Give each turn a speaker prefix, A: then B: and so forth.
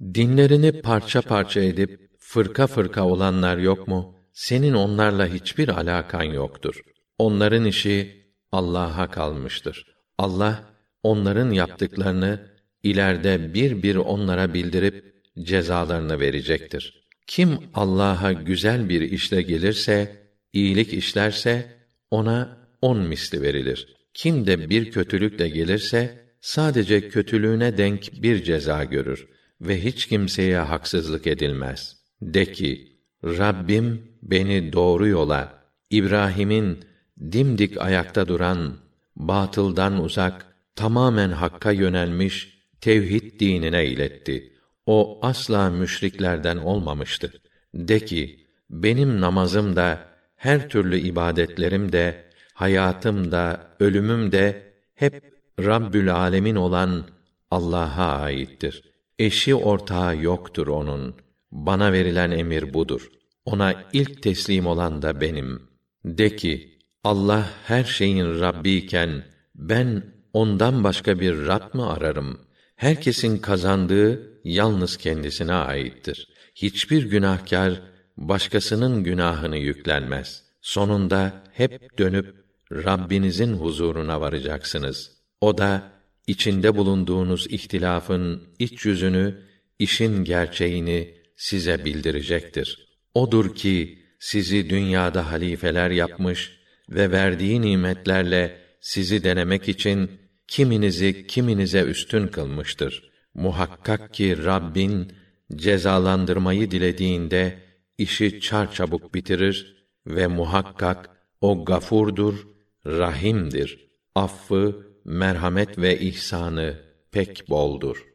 A: Dinlerini parça parça edip fırka fırka olanlar yok mu? Senin onlarla hiçbir alakan yoktur. Onların işi Allah'a kalmıştır. Allah onların yaptıklarını ileride bir bir onlara bildirip cezalarını verecektir. Kim Allah'a güzel bir işle gelirse, iyilik işlerse ona on misli verilir. Kim de bir kötülükle gelirse sadece kötülüğüne denk bir ceza görür ve hiç kimseye haksızlık edilmez. De ki, Rabbim beni doğru yola, İbrahim'in dimdik ayakta duran, batıldan uzak, tamamen hakka yönelmiş tevhid dinine iletti. O asla müşriklerden olmamıştı. De ki, benim namazım da, her türlü ibadetlerim de, hayatım da, ölümüm de hep Rabbül Alemin olan Allah'a aittir. Eşi ortağı yoktur onun. Bana verilen emir budur. Ona ilk teslim olan da benim. De ki, Allah her şeyin Rabbi iken ben ondan başka bir Rab mı ararım? Herkesin kazandığı yalnız kendisine aittir. Hiçbir günahkar başkasının günahını yüklenmez. Sonunda hep dönüp Rabbinizin huzuruna varacaksınız. O da içinde bulunduğunuz ihtilafın iç yüzünü, işin gerçeğini size bildirecektir. Odur ki sizi dünyada halifeler yapmış ve verdiği nimetlerle sizi denemek için kiminizi kiminize üstün kılmıştır. Muhakkak ki Rabbin cezalandırmayı dilediğinde işi çarçabuk bitirir ve muhakkak o gafurdur, rahimdir. Affı, merhamet ve ihsanı pek boldur.